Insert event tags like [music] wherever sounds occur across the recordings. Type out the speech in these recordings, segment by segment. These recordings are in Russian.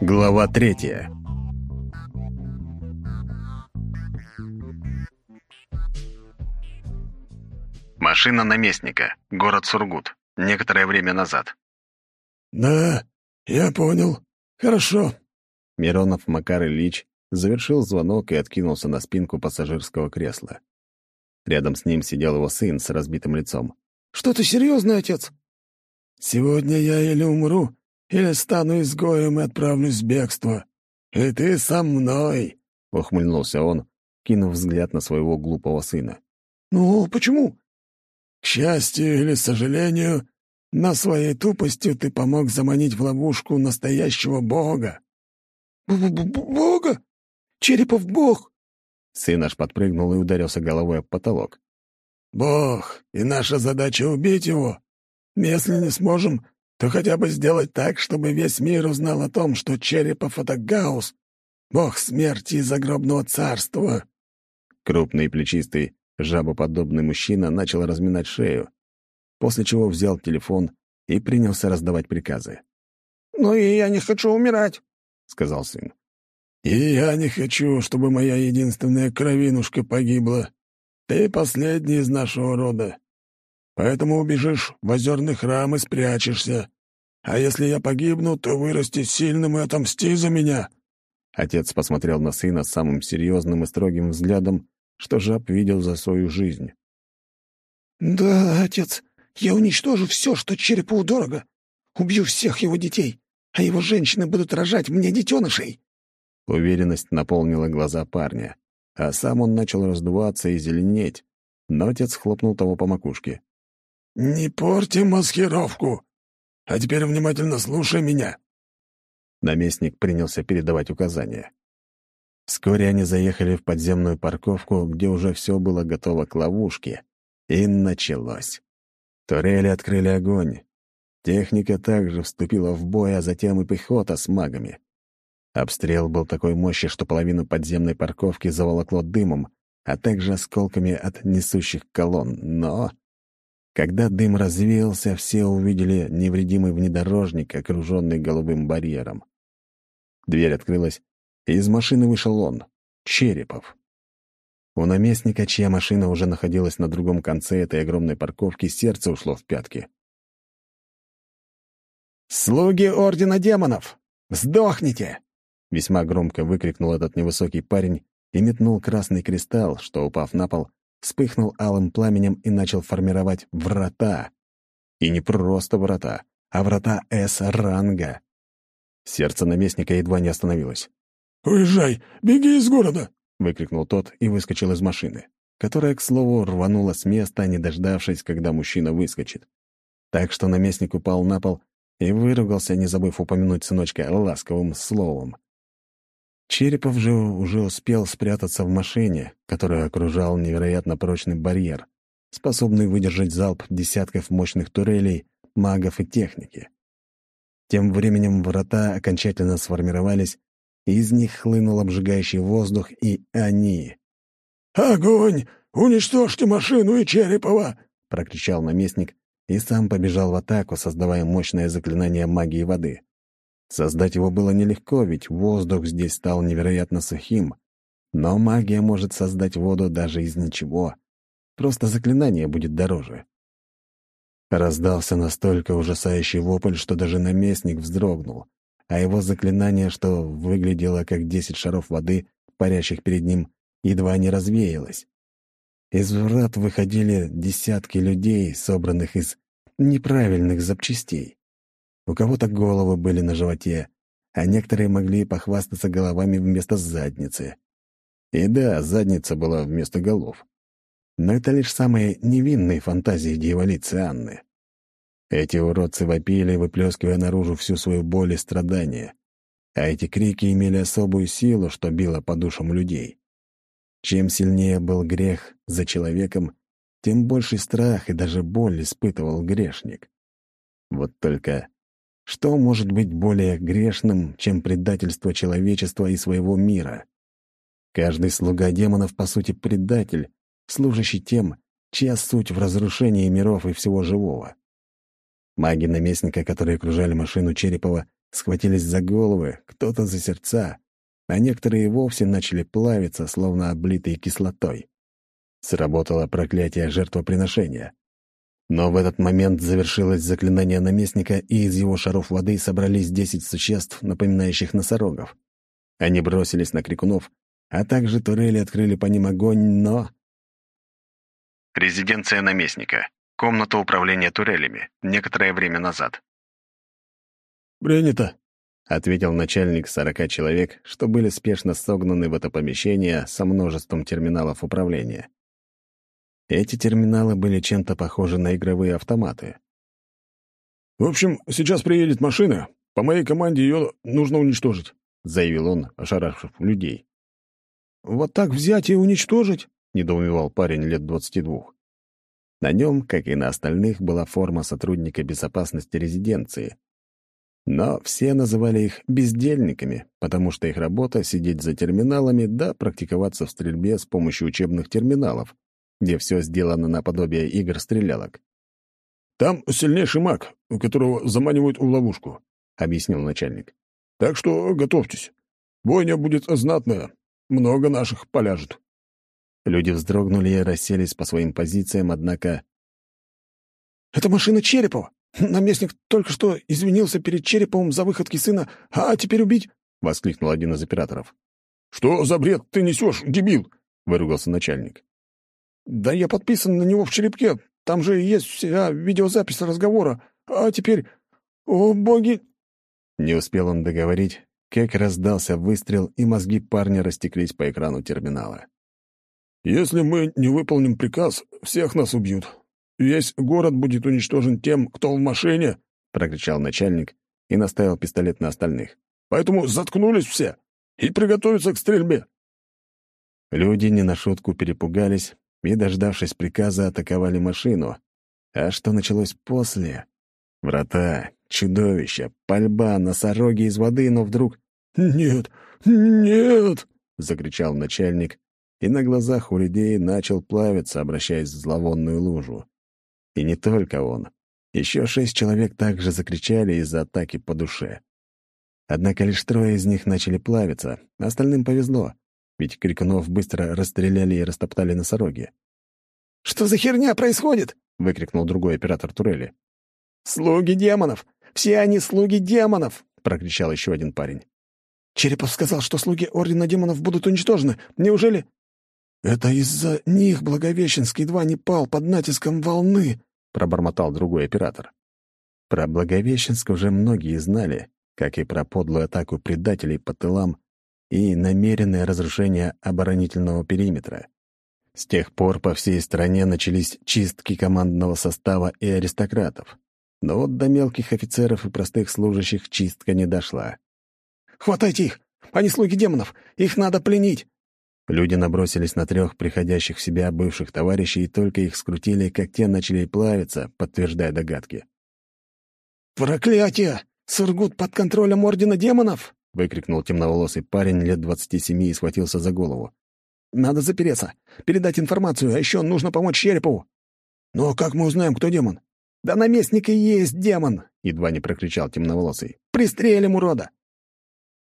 Глава третья Машина наместника, город Сургут, некоторое время назад. «Да, я понял. Хорошо». Миронов Макар Ильич завершил звонок и откинулся на спинку пассажирского кресла. Рядом с ним сидел его сын с разбитым лицом. «Что ты серьезный, отец?» «Сегодня я или умру, или стану изгоем и отправлюсь в бегство. И ты со мной!» — ухмыльнулся он, кинув взгляд на своего глупого сына. «Ну, почему?» «К счастью или сожалению, на своей тупостью ты помог заманить в ловушку настоящего бога». Б -б -б «Бога? Черепов бог?» Сын аж подпрыгнул и ударился головой об потолок. «Бог, и наша задача — убить его. Если не сможем, то хотя бы сделать так, чтобы весь мир узнал о том, что Черепов — это Гаус, бог смерти и загробного царства». Крупный плечистый, жабоподобный мужчина начал разминать шею, после чего взял телефон и принялся раздавать приказы. «Ну и я не хочу умирать», — сказал сын. «И я не хочу, чтобы моя единственная кровинушка погибла. Ты последний из нашего рода. Поэтому убежишь в озерный храм и спрячешься. А если я погибну, то вырасти сильным и отомсти за меня». Отец посмотрел на сына самым серьезным и строгим взглядом, что жаб видел за свою жизнь. «Да, отец, я уничтожу все, что черепу дорого. Убью всех его детей, а его женщины будут рожать мне детенышей». Уверенность наполнила глаза парня, а сам он начал раздуваться и зеленеть, но отец хлопнул того по макушке. «Не порти маскировку! А теперь внимательно слушай меня!» Наместник принялся передавать указания. Вскоре они заехали в подземную парковку, где уже все было готово к ловушке, и началось. Турели открыли огонь. Техника также вступила в бой, а затем и пехота с магами. Обстрел был такой мощи, что половину подземной парковки заволокло дымом, а также осколками от несущих колонн. Но когда дым развеялся, все увидели невредимый внедорожник, окруженный голубым барьером. Дверь открылась, и из машины вышел он, Черепов. У наместника, чья машина уже находилась на другом конце этой огромной парковки, сердце ушло в пятки. «Слуги Ордена Демонов! Сдохните!» Весьма громко выкрикнул этот невысокий парень и метнул красный кристалл, что, упав на пол, вспыхнул алым пламенем и начал формировать врата. И не просто врата, а врата С-ранга. Сердце наместника едва не остановилось. «Уезжай! Беги из города!» — выкрикнул тот и выскочил из машины, которая, к слову, рванула с места, не дождавшись, когда мужчина выскочит. Так что наместник упал на пол и выругался, не забыв упомянуть сыночка ласковым словом. Черепов же уже успел спрятаться в машине, которую окружал невероятно прочный барьер, способный выдержать залп десятков мощных турелей, магов и техники. Тем временем врата окончательно сформировались, и из них хлынул обжигающий воздух, и они... «Огонь! Уничтожьте машину и Черепова!» — прокричал наместник и сам побежал в атаку, создавая мощное заклинание магии воды. Создать его было нелегко, ведь воздух здесь стал невероятно сухим. Но магия может создать воду даже из ничего. Просто заклинание будет дороже. Раздался настолько ужасающий вопль, что даже наместник вздрогнул, а его заклинание, что выглядело как десять шаров воды, парящих перед ним, едва не развеялось. Из врат выходили десятки людей, собранных из неправильных запчастей. У кого-то головы были на животе, а некоторые могли похвастаться головами вместо задницы. И да, задница была вместо голов. Но это лишь самые невинные фантазии дьяволицы Анны. Эти уродцы вопили, выплескивая наружу всю свою боль и страдания. А эти крики имели особую силу, что било по душам людей. Чем сильнее был грех за человеком, тем больше страх и даже боль испытывал грешник. Вот только что может быть более грешным, чем предательство человечества и своего мира? Каждый слуга демонов, по сути, предатель, служащий тем, чья суть в разрушении миров и всего живого. Маги наместника, которые окружали машину Черепова, схватились за головы, кто-то за сердца, а некоторые вовсе начали плавиться, словно облитые кислотой. Сработало проклятие жертвоприношения. Но в этот момент завершилось заклинание наместника, и из его шаров воды собрались десять существ, напоминающих носорогов. Они бросились на крикунов, а также турели открыли по ним огонь, но... Резиденция наместника. Комната управления турелями. Некоторое время назад. «Принято», — ответил начальник сорока человек, что были спешно согнаны в это помещение со множеством терминалов управления. Эти терминалы были чем-то похожи на игровые автоматы. «В общем, сейчас приедет машина. По моей команде ее нужно уничтожить», — заявил он, ошарашив людей. «Вот так взять и уничтожить?» — недоумевал парень лет двадцати двух. На нем, как и на остальных, была форма сотрудника безопасности резиденции. Но все называли их бездельниками, потому что их работа — сидеть за терминалами да практиковаться в стрельбе с помощью учебных терминалов, где все сделано наподобие игр-стрелялок. «Там сильнейший маг, которого заманивают в ловушку», — объяснил начальник. «Так что готовьтесь. Бойня будет знатная. Много наших поляжет». Люди вздрогнули и расселись по своим позициям, однако... «Это машина Черепова! Наместник только что извинился перед Череповым за выходки сына, а теперь убить?» — воскликнул один из операторов. «Что за бред ты несешь, дебил?» — выругался начальник. «Да я подписан на него в черепке. Там же есть вся видеозапись разговора. А теперь... О, боги!» Не успел он договорить, как раздался выстрел, и мозги парня растеклись по экрану терминала. Если мы не выполним приказ, всех нас убьют. Весь город будет уничтожен тем, кто в машине, — прокричал начальник и наставил пистолет на остальных. Поэтому заткнулись все и приготовиться к стрельбе. Люди не на шутку перепугались и, дождавшись приказа, атаковали машину. А что началось после? Врата, чудовища, пальба, носороги из воды, но вдруг... «Нет, нет!» — закричал начальник и на глазах у людей начал плавиться, обращаясь в зловонную лужу. И не только он. Еще шесть человек также закричали из-за атаки по душе. Однако лишь трое из них начали плавиться, остальным повезло, ведь крикунов быстро расстреляли и растоптали носороги. «Что за херня происходит?» — выкрикнул другой оператор турели. «Слуги демонов! Все они слуги демонов!» — прокричал еще один парень. «Черепов сказал, что слуги Ордена Демонов будут уничтожены. Неужели...» «Это из-за них Благовещенск едва не пал под натиском волны», — пробормотал другой оператор. Про Благовещенск уже многие знали, как и про подлую атаку предателей по тылам и намеренное разрушение оборонительного периметра. С тех пор по всей стране начались чистки командного состава и аристократов. Но вот до мелких офицеров и простых служащих чистка не дошла. «Хватайте их! Они слуги демонов! Их надо пленить!» Люди набросились на трех приходящих в себя бывших товарищей и только их скрутили, как те начали плавиться, подтверждая догадки. «Проклятие! Сургут под контролем Ордена Демонов!» — выкрикнул темноволосый парень лет двадцати семи и схватился за голову. «Надо запереться, передать информацию, а еще нужно помочь Черепову». «Но как мы узнаем, кто демон?» «Да наместник и есть демон!» — едва не прокричал темноволосый. «Пристрелим урода!»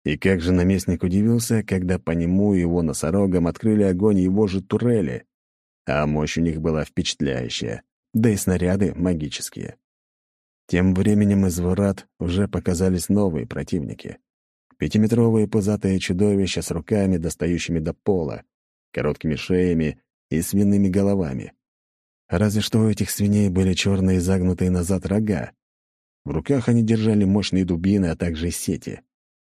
И как же наместник удивился, когда по нему и его носорогам открыли огонь его же турели. А мощь у них была впечатляющая, да и снаряды магические. Тем временем из врат уже показались новые противники. Пятиметровые пузатые чудовища с руками, достающими до пола, короткими шеями и свиными головами. Разве что у этих свиней были черные загнутые назад рога. В руках они держали мощные дубины, а также сети.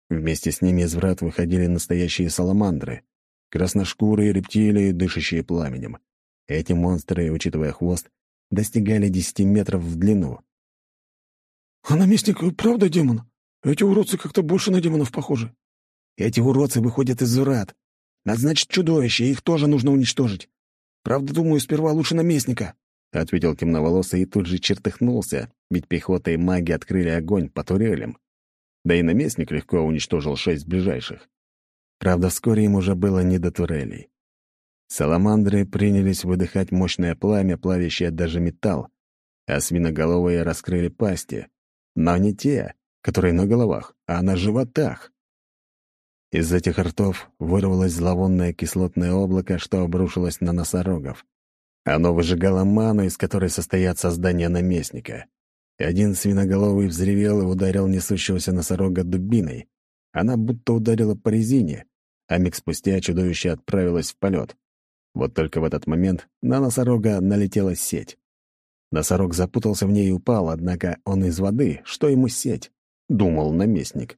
Вместе с ними из врат выходили настоящие саламандры, красношкурые рептилии, дышащие пламенем. Эти монстры, учитывая хвост, достигали десяти метров в длину. «А наместник правда демон? Эти уродцы как-то больше на демонов похожи». «Эти уродцы выходят из врат. А значит, чудовище, их тоже нужно уничтожить. Правда, думаю, сперва лучше наместника», — ответил темноволосый и тут же чертыхнулся, ведь пехота и маги открыли огонь по турелям. Да и наместник легко уничтожил шесть ближайших. Правда, вскоре им уже было не до турелей. Саламандры принялись выдыхать мощное пламя, плавящее даже металл, а свиноголовые раскрыли пасти. Но не те, которые на головах, а на животах. Из этих ртов вырвалось зловонное кислотное облако, что обрушилось на носорогов. Оно выжигало ману, из которой состоят создания наместника. И один свиноголовый взревел и ударил несущегося носорога дубиной. Она будто ударила по резине, а миг спустя чудовище отправилось в полет. Вот только в этот момент на носорога налетела сеть. Носорог запутался в ней и упал, однако он из воды, что ему сеть, думал наместник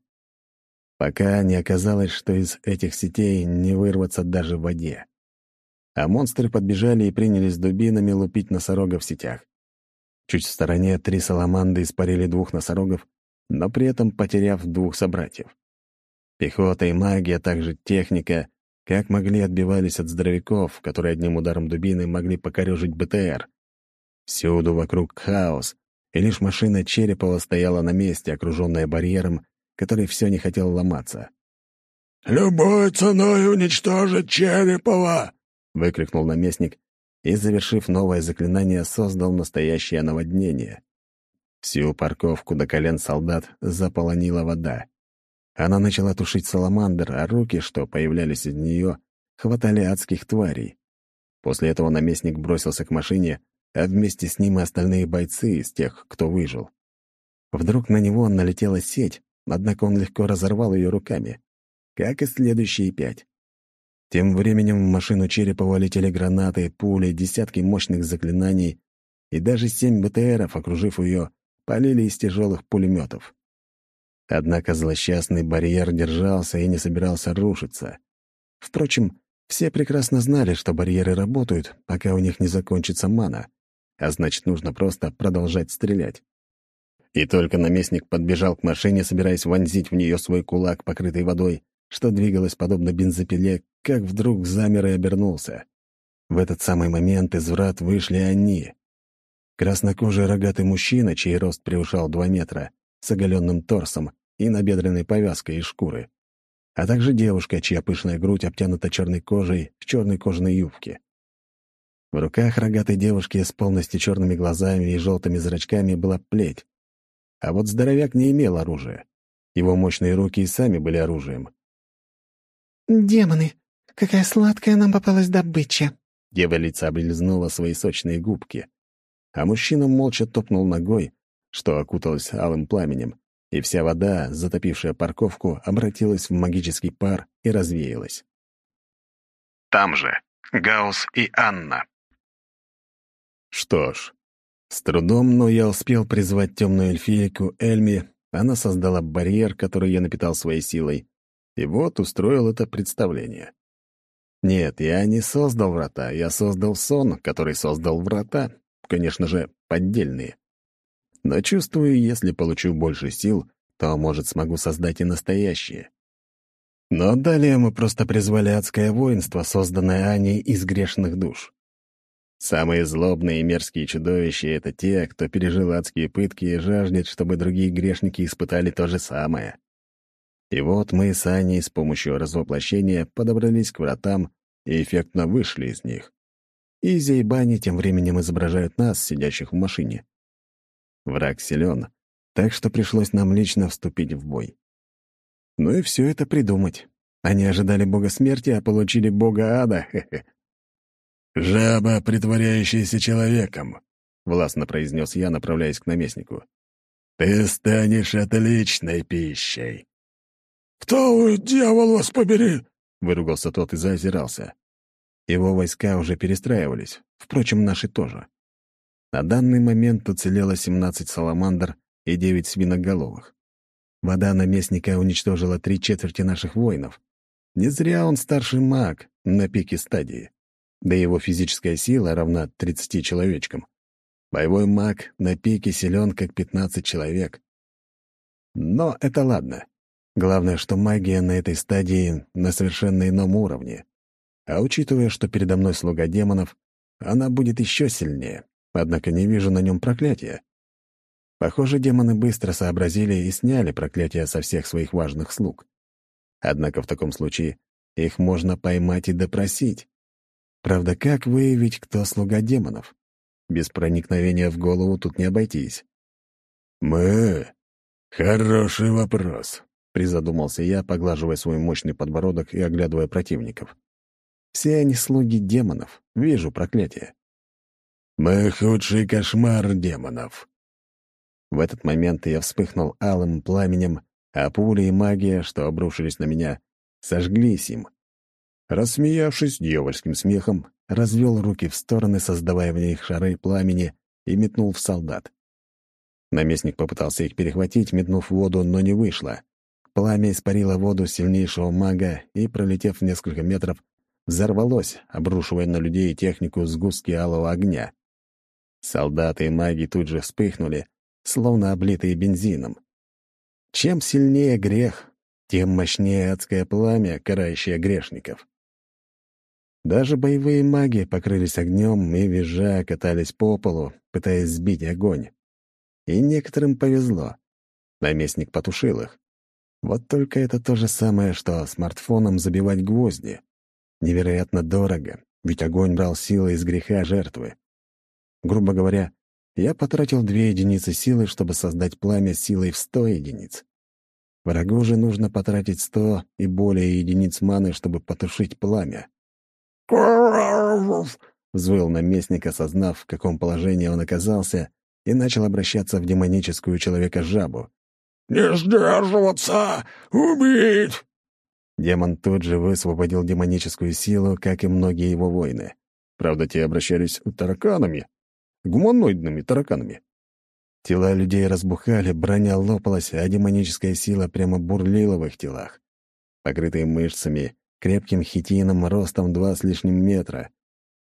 пока не оказалось, что из этих сетей не вырваться даже в воде. А монстры подбежали и принялись дубинами лупить носорогов в сетях. Чуть в стороне три саламанды испарили двух носорогов, но при этом потеряв двух собратьев. Пехота и магия, а также техника, как могли отбивались от здоровяков, которые одним ударом дубины могли покорежить БТР. Всюду вокруг хаос, и лишь машина Черепова стояла на месте, окруженная барьером, который все не хотел ломаться. «Любой ценой уничтожить Черепова!» — выкрикнул наместник и, завершив новое заклинание, создал настоящее наводнение. Всю парковку до колен солдат заполонила вода. Она начала тушить саламандр, а руки, что появлялись из нее, хватали адских тварей. После этого наместник бросился к машине, а вместе с ним и остальные бойцы из тех, кто выжил. Вдруг на него налетела сеть, однако он легко разорвал ее руками, как и следующие пять. Тем временем в машину Черепова летели гранаты, пули, десятки мощных заклинаний, и даже семь БТРов, окружив ее, полили из тяжелых пулеметов. Однако злосчастный барьер держался и не собирался рушиться. Впрочем, все прекрасно знали, что барьеры работают, пока у них не закончится мана, а значит, нужно просто продолжать стрелять. И только наместник подбежал к машине, собираясь вонзить в нее свой кулак, покрытый водой, что двигалось подобно бензопиле, как вдруг замер и обернулся. В этот самый момент из врат вышли они. Краснокожий рогатый мужчина, чей рост превышал два метра, с оголенным торсом и набедренной повязкой из шкуры, а также девушка, чья пышная грудь обтянута черной кожей в черной кожаной юбке. В руках рогатой девушки с полностью черными глазами и желтыми зрачками была плеть, а вот здоровяк не имел оружия. Его мощные руки и сами были оружием. «Демоны! Какая сладкая нам попалась добыча!» Дева лица облизнула свои сочные губки, а мужчина молча топнул ногой, что окуталось алым пламенем, и вся вода, затопившая парковку, обратилась в магический пар и развеялась. Там же Гаус и Анна. Что ж, с трудом, но я успел призвать темную эльфийку Эльми, она создала барьер, который я напитал своей силой, и вот устроил это представление. Нет, я не создал врата, я создал сон, который создал врата, конечно же, поддельные. Но чувствую, если получу больше сил, то, может, смогу создать и настоящие. Но далее мы просто призвали адское воинство, созданное Аней из грешных душ. Самые злобные и мерзкие чудовища — это те, кто пережил адские пытки и жаждет, чтобы другие грешники испытали то же самое. И вот мы с Аней с помощью развоплощения подобрались к вратам и эффектно вышли из них. Изи и Бани тем временем изображают нас, сидящих в машине. Враг силен, так что пришлось нам лично вступить в бой. Ну и все это придумать. Они ожидали бога смерти, а получили бога ада. [laughs] Хе -хе. «Жаба, притворяющаяся человеком», — властно произнес я, направляясь к наместнику. «Ты станешь отличной пищей». «Кто вы, дьявол, вас побери?» — выругался тот и заозирался. Его войска уже перестраивались, впрочем, наши тоже. На данный момент уцелело 17 саламандр и 9 свиноголовых. Вода наместника уничтожила три четверти наших воинов. Не зря он старший маг на пике стадии да его физическая сила равна 30 человечкам. Боевой маг на пике силен, как 15 человек. Но это ладно. Главное, что магия на этой стадии на совершенно ином уровне. А учитывая, что передо мной слуга демонов, она будет еще сильнее, однако не вижу на нем проклятия. Похоже, демоны быстро сообразили и сняли проклятия со всех своих важных слуг. Однако в таком случае их можно поймать и допросить. Правда, как выявить, кто слуга демонов? Без проникновения в голову тут не обойтись. «Мы? Хороший вопрос», — призадумался я, поглаживая свой мощный подбородок и оглядывая противников. «Все они слуги демонов. Вижу проклятие». «Мы худший кошмар демонов». В этот момент я вспыхнул алым пламенем, а пули и магия, что обрушились на меня, сожглись им. Рассмеявшись дьявольским смехом, развел руки в стороны, создавая в них шары пламени, и метнул в солдат. Наместник попытался их перехватить, метнув воду, но не вышло. Пламя испарило воду сильнейшего мага и, пролетев несколько метров, взорвалось, обрушивая на людей технику сгустки алого огня. Солдаты и маги тут же вспыхнули, словно облитые бензином. Чем сильнее грех, тем мощнее адское пламя, карающее грешников. Даже боевые маги покрылись огнем и, визжа, катались по полу, пытаясь сбить огонь. И некоторым повезло. Наместник потушил их. Вот только это то же самое, что смартфоном забивать гвозди. Невероятно дорого, ведь огонь брал силы из греха жертвы. Грубо говоря, я потратил две единицы силы, чтобы создать пламя силой в сто единиц. Врагу же нужно потратить сто и более единиц маны, чтобы потушить пламя. Взвыл наместник, осознав, в каком положении он оказался, и начал обращаться в демоническую человека-жабу. «Не сдерживаться! Убить!» Демон тут же высвободил демоническую силу, как и многие его воины. Правда, те обращались тараканами, гуманоидными тараканами. Тела людей разбухали, броня лопалась, а демоническая сила прямо бурлила в их телах. Покрытые мышцами, крепким хитином ростом два с лишним метра.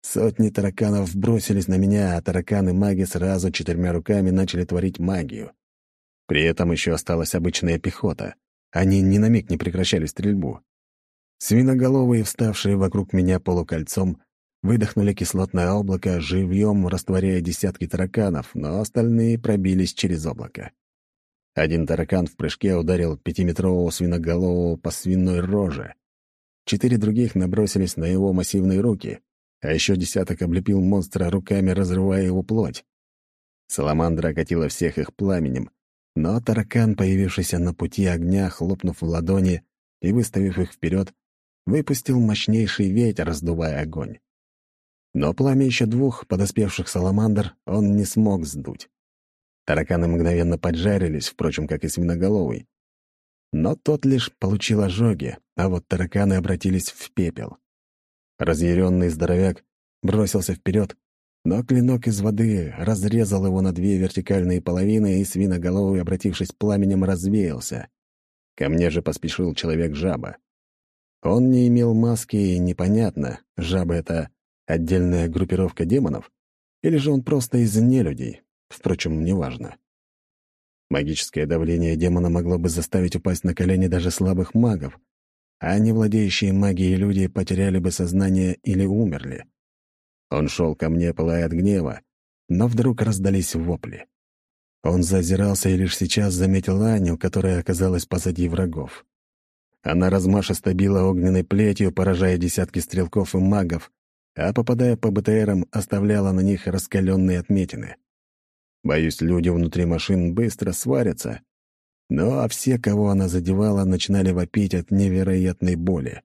Сотни тараканов бросились на меня, а тараканы-маги сразу четырьмя руками начали творить магию. При этом еще осталась обычная пехота. Они ни на миг не прекращали стрельбу. Свиноголовые, вставшие вокруг меня полукольцом, выдохнули кислотное облако, живьем растворяя десятки тараканов, но остальные пробились через облако. Один таракан в прыжке ударил пятиметрового свиноголового по свиной роже. Четыре других набросились на его массивные руки, а еще десяток облепил монстра руками, разрывая его плоть. Саламандра окатила всех их пламенем, но таракан, появившийся на пути огня, хлопнув в ладони и выставив их вперед, выпустил мощнейший ветер, раздувая огонь. Но пламя еще двух подоспевших саламандр он не смог сдуть. Тараканы мгновенно поджарились, впрочем, как и свиноголовый. Но тот лишь получил ожоги, а вот тараканы обратились в пепел. Разъяренный здоровяк бросился вперед, но клинок из воды разрезал его на две вертикальные половины, и свиноголовый, обратившись пламенем, развеялся. Ко мне же поспешил человек-жаба. Он не имел маски, и непонятно, жаба — это отдельная группировка демонов, или же он просто из нелюдей, впрочем, неважно. Магическое давление демона могло бы заставить упасть на колени даже слабых магов, а не владеющие магией люди потеряли бы сознание или умерли. Он шел ко мне, пылая от гнева, но вдруг раздались вопли. Он зазирался и лишь сейчас заметил Аню, которая оказалась позади врагов. Она размашисто била огненной плетью, поражая десятки стрелков и магов, а, попадая по БТРам, оставляла на них раскаленные отметины. Боюсь, люди внутри машин быстро сварятся. Ну а все, кого она задевала, начинали вопить от невероятной боли.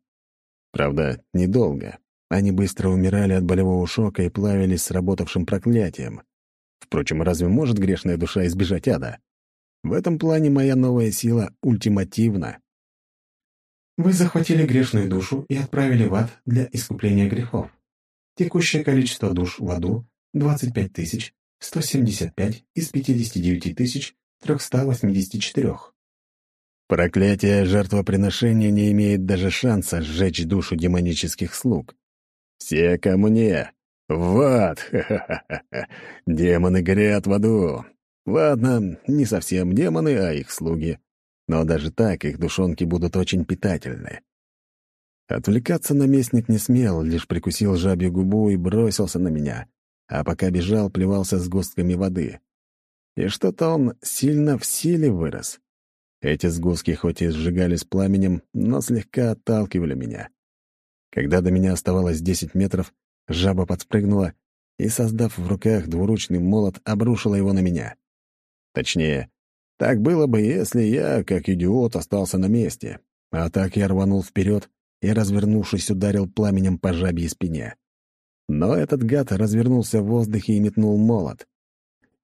Правда, недолго. Они быстро умирали от болевого шока и плавились с работавшим проклятием. Впрочем, разве может грешная душа избежать ада? В этом плане моя новая сила ультимативна. Вы захватили грешную душу и отправили в ад для искупления грехов. Текущее количество душ в аду — 25 тысяч 175 из 59 384. Проклятие жертвоприношения не имеет даже шанса сжечь душу демонических слуг. Все ко мне! В ад! Ха-ха-ха! Демоны горят в аду! Ладно, не совсем демоны, а их слуги. Но даже так их душонки будут очень питательны. Отвлекаться наместник не смел, лишь прикусил жабью губу и бросился на меня а пока бежал, плевался с густками воды. И что-то он сильно в силе вырос. Эти сгустки хоть и сжигались пламенем, но слегка отталкивали меня. Когда до меня оставалось десять метров, жаба подспрыгнула и, создав в руках двуручный молот, обрушила его на меня. Точнее, так было бы, если я, как идиот, остался на месте. А так я рванул вперед и, развернувшись, ударил пламенем по жабьей спине. Но этот гад развернулся в воздухе и метнул молот.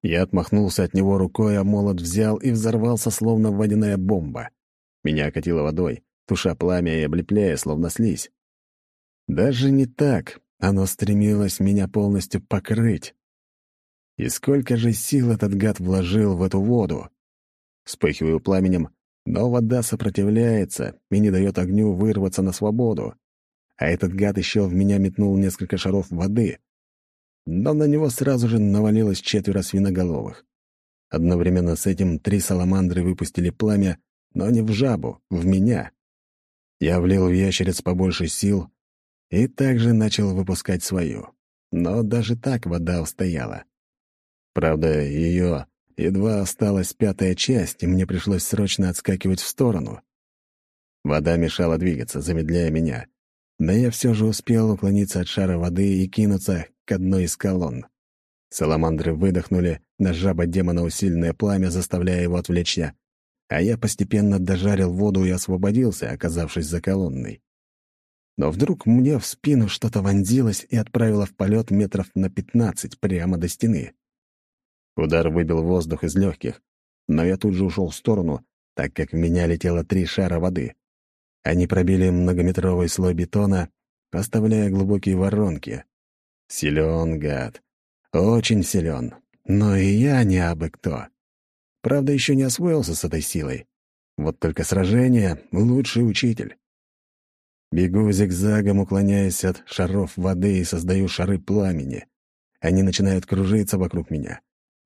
Я отмахнулся от него рукой, а молот взял и взорвался, словно водяная бомба. Меня окатило водой, туша пламя и облепляя, словно слизь. Даже не так, оно стремилось меня полностью покрыть. И сколько же сил этот гад вложил в эту воду? Вспыхиваю пламенем, но вода сопротивляется и не дает огню вырваться на свободу. А этот гад еще в меня метнул несколько шаров воды. Но на него сразу же навалилось четверо свиноголовых. Одновременно с этим три саламандры выпустили пламя, но не в жабу, в меня. Я влил в ящериц побольше сил и также начал выпускать свою. Но даже так вода устояла. Правда, ее Едва осталась пятая часть, и мне пришлось срочно отскакивать в сторону. Вода мешала двигаться, замедляя меня. Но я все же успел уклониться от шара воды и кинуться к одной из колонн. Саламандры выдохнули на жаба-демона усиленное пламя, заставляя его отвлечься, а я постепенно дожарил воду и освободился, оказавшись за колонной. Но вдруг мне в спину что-то вонзилось и отправило в полет метров на пятнадцать прямо до стены. Удар выбил воздух из легких, но я тут же ушел в сторону, так как в меня летело три шара воды. Они пробили многометровый слой бетона, оставляя глубокие воронки. Силен гад. Очень силен. Но и я не абы кто. Правда, еще не освоился с этой силой. Вот только сражение — лучший учитель. Бегу зигзагом, уклоняясь от шаров воды и создаю шары пламени. Они начинают кружиться вокруг меня.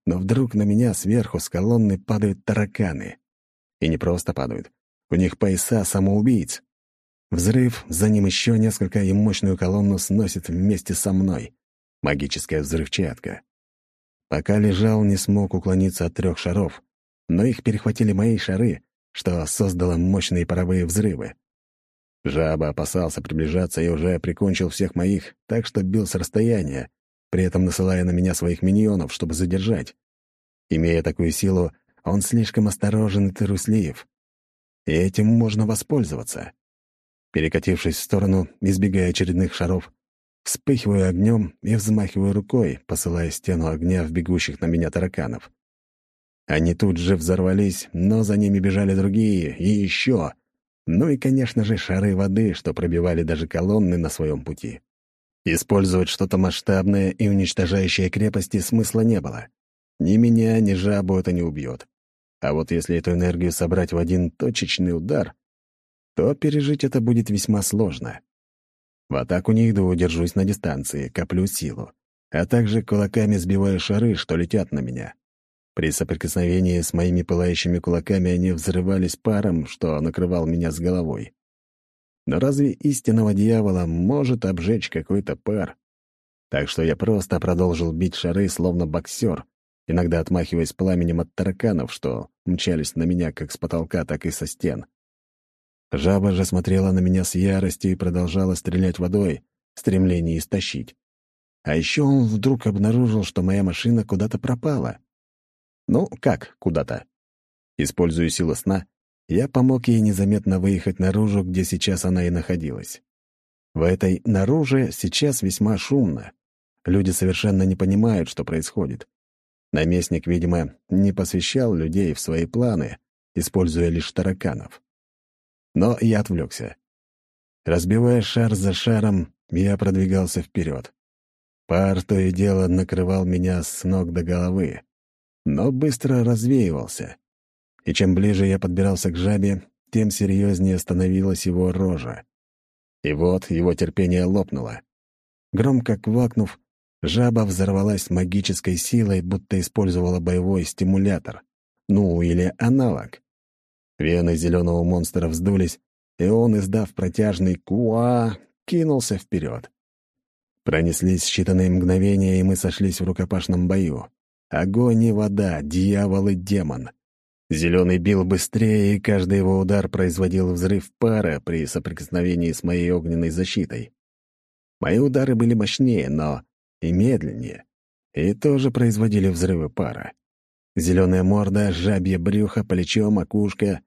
Но вдруг на меня сверху с колонны падают тараканы. И не просто падают. У них пояса самоубийц. Взрыв, за ним еще несколько, и мощную колонну сносит вместе со мной. Магическая взрывчатка. Пока лежал, не смог уклониться от трех шаров, но их перехватили мои шары, что создало мощные паровые взрывы. Жаба опасался приближаться и уже прикончил всех моих, так что бил с расстояния, при этом насылая на меня своих миньонов, чтобы задержать. Имея такую силу, он слишком осторожен и труслив. И этим можно воспользоваться. Перекатившись в сторону, избегая очередных шаров, вспыхиваю огнем и взмахиваю рукой, посылая стену огня в бегущих на меня тараканов. Они тут же взорвались, но за ними бежали другие, и еще. Ну и, конечно же, шары воды, что пробивали даже колонны на своем пути. Использовать что-то масштабное и уничтожающее крепости смысла не было. Ни меня, ни жабу это не убьет. А вот если эту энергию собрать в один точечный удар, то пережить это будет весьма сложно. В атаку не иду, держусь на дистанции, коплю силу, а также кулаками сбиваю шары, что летят на меня. При соприкосновении с моими пылающими кулаками они взрывались паром, что накрывал меня с головой. Но разве истинного дьявола может обжечь какой-то пар? Так что я просто продолжил бить шары, словно боксер, иногда отмахиваясь пламенем от тараканов, что мчались на меня как с потолка, так и со стен. Жаба же смотрела на меня с яростью и продолжала стрелять водой, в стремлении истощить. А еще он вдруг обнаружил, что моя машина куда-то пропала. Ну, как куда-то? Используя силу сна, я помог ей незаметно выехать наружу, где сейчас она и находилась. В этой «наруже» сейчас весьма шумно. Люди совершенно не понимают, что происходит. Наместник, видимо, не посвящал людей в свои планы, используя лишь тараканов. Но я отвлекся. Разбивая шар за шаром, я продвигался вперед. Пар то и дело накрывал меня с ног до головы, но быстро развеивался и чем ближе я подбирался к жабе, тем серьезнее становилась его рожа. И вот его терпение лопнуло. Громко квакнув, жаба взорвалась магической силой, будто использовала боевой стимулятор. Ну, или аналог. Вены зеленого монстра вздулись, и он, издав протяжный «куа», кинулся вперед. Пронеслись считанные мгновения, и мы сошлись в рукопашном бою. Огонь и вода, дьявол и демон. Зеленый бил быстрее, и каждый его удар производил взрыв пара при соприкосновении с моей огненной защитой. Мои удары были мощнее, но и медленнее, и тоже производили взрывы пара. Зеленая морда, жабье брюхо, плечо, макушка.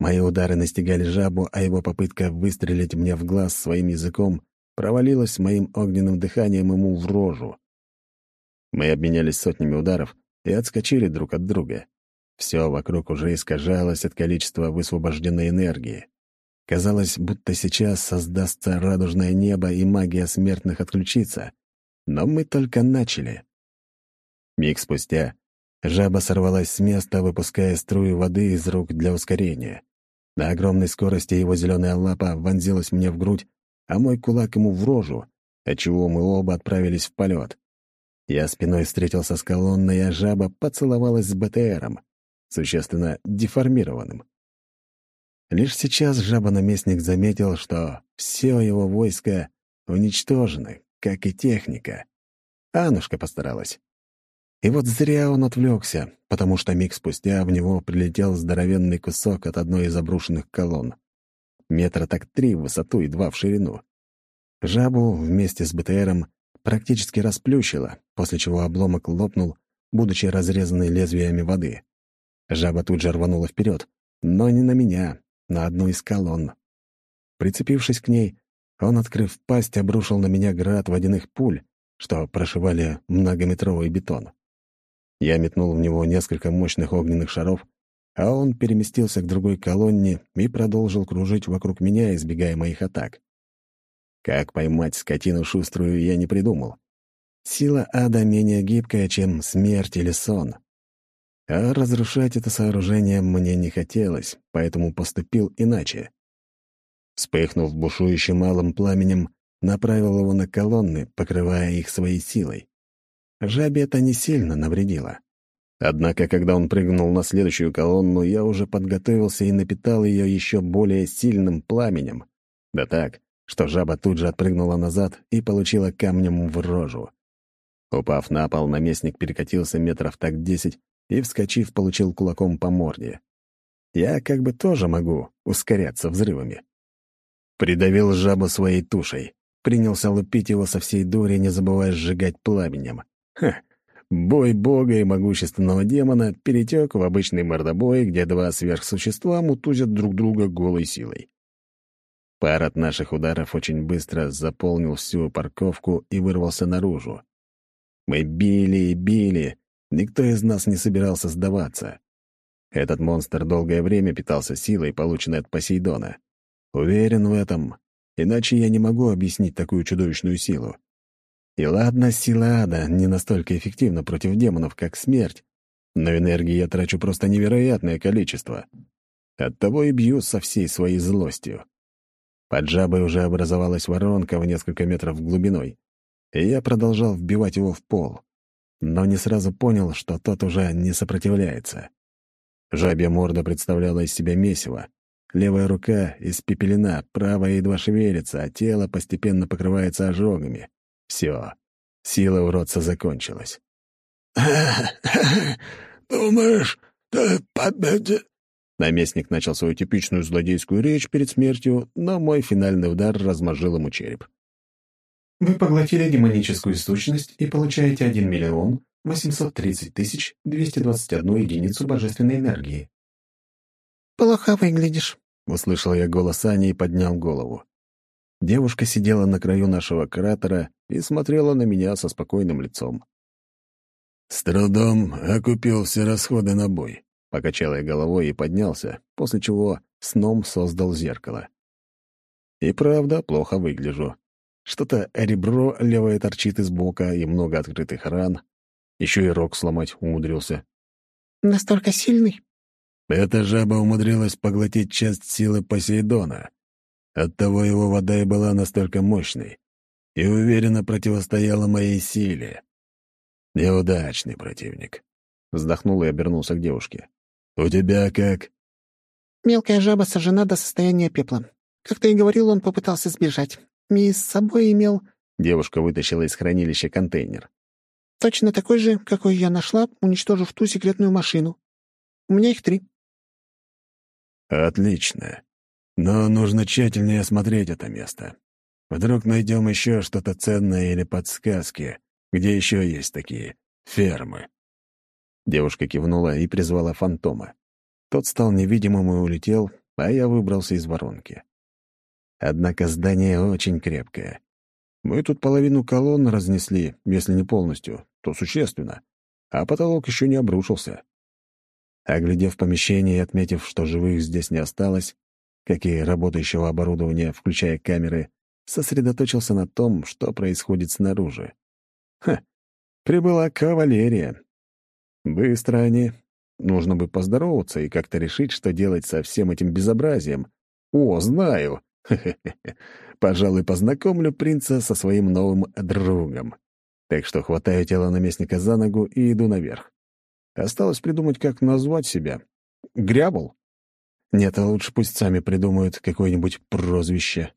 Мои удары настигали жабу, а его попытка выстрелить мне в глаз своим языком провалилась моим огненным дыханием ему в рожу. Мы обменялись сотнями ударов и отскочили друг от друга. Все вокруг уже искажалось от количества высвобожденной энергии. Казалось, будто сейчас создастся радужное небо, и магия смертных отключится. Но мы только начали. Миг спустя жаба сорвалась с места, выпуская струю воды из рук для ускорения. На огромной скорости его зеленая лапа вонзилась мне в грудь, а мой кулак ему в рожу, отчего мы оба отправились в полет. Я спиной встретился с колонной, а жаба поцеловалась с БТРом, существенно деформированным. Лишь сейчас жаба-наместник заметил, что все его войска уничтожены, как и техника. Анушка постаралась. И вот зря он отвлекся, потому что миг спустя в него прилетел здоровенный кусок от одной из обрушенных колонн. Метра так три в высоту и два в ширину. Жабу вместе с БТРом практически расплющило, после чего обломок лопнул, будучи разрезанный лезвиями воды. Жаба тут же рванула вперед, но не на меня, на одну из колонн. Прицепившись к ней, он, открыв пасть, обрушил на меня град водяных пуль, что прошивали многометровый бетон. Я метнул в него несколько мощных огненных шаров, а он переместился к другой колонне и продолжил кружить вокруг меня, избегая моих атак. Как поймать скотину шуструю, я не придумал. Сила ада менее гибкая, чем смерть или сон. А разрушать это сооружение мне не хотелось, поэтому поступил иначе. Вспыхнув бушующим малым пламенем, направил его на колонны, покрывая их своей силой. Жабе это не сильно навредило. Однако, когда он прыгнул на следующую колонну, я уже подготовился и напитал ее еще более сильным пламенем. Да так, что жаба тут же отпрыгнула назад и получила камнем в рожу. Упав на пол, наместник перекатился метров так десять и, вскочив, получил кулаком по морде. Я как бы тоже могу ускоряться взрывами. Придавил жабу своей тушей, принялся лупить его со всей дури, не забывая сжигать пламенем. Ха! Бой бога и могущественного демона перетек в обычный мордобой, где два сверхсущества мутузят друг друга голой силой. Пар от наших ударов очень быстро заполнил всю парковку и вырвался наружу. Мы били и били, никто из нас не собирался сдаваться. Этот монстр долгое время питался силой, полученной от Посейдона. Уверен в этом, иначе я не могу объяснить такую чудовищную силу. И ладно, сила ада не настолько эффективна против демонов, как смерть, но энергии я трачу просто невероятное количество. Оттого и бью со всей своей злостью. Под жабой уже образовалась воронка в несколько метров глубиной, и я продолжал вбивать его в пол, но не сразу понял, что тот уже не сопротивляется. Жабья морда представляла из себя месиво. Левая рука испепелена, правая едва шевелится, а тело постепенно покрывается ожогами. Все. Сила уродца закончилась. [laughs] «Думаешь, ты победишь?» Наместник начал свою типичную злодейскую речь перед смертью, но мой финальный удар размозжил ему череп. Вы поглотили демоническую сущность и получаете 1 миллион 830 тысяч 221 единицу божественной энергии. «Плохо выглядишь», — услышал я голос Ани и поднял голову. Девушка сидела на краю нашего кратера и смотрела на меня со спокойным лицом. «С трудом окупил все расходы на бой», — покачал я головой и поднялся, после чего сном создал зеркало. И правда, плохо выгляжу. Что-то ребро левое торчит из бока и много открытых ран. Еще и рог сломать умудрился. «Настолько сильный?» Эта жаба умудрилась поглотить часть силы Посейдона. Оттого его вода и была настолько мощной и уверенно противостояла моей силе. Неудачный противник. Вздохнул и обернулся к девушке. «У тебя как?» «Мелкая жаба сожжена до состояния пепла. Как ты и говорил, он попытался сбежать. И с собой имел...» Девушка вытащила из хранилища контейнер. «Точно такой же, какой я нашла, уничтожив ту секретную машину. У меня их три». «Отлично. Но нужно тщательнее осмотреть это место. Вдруг найдем еще что-то ценное или подсказки, Где еще есть такие фермы?» Девушка кивнула и призвала фантома. Тот стал невидимым и улетел, а я выбрался из воронки. Однако здание очень крепкое. Мы тут половину колонн разнесли, если не полностью, то существенно, а потолок еще не обрушился. Оглядев помещение и отметив, что живых здесь не осталось, как и работающего оборудования, включая камеры, сосредоточился на том, что происходит снаружи. Ха, прибыла кавалерия. Быстро они. Нужно бы поздороваться и как-то решить, что делать со всем этим безобразием. О, знаю! [laughs] Пожалуй, познакомлю принца со своим новым другом. Так что хватаю тело наместника за ногу и иду наверх. Осталось придумать, как назвать себя. Грябл? Нет, а лучше пусть сами придумают какое-нибудь прозвище.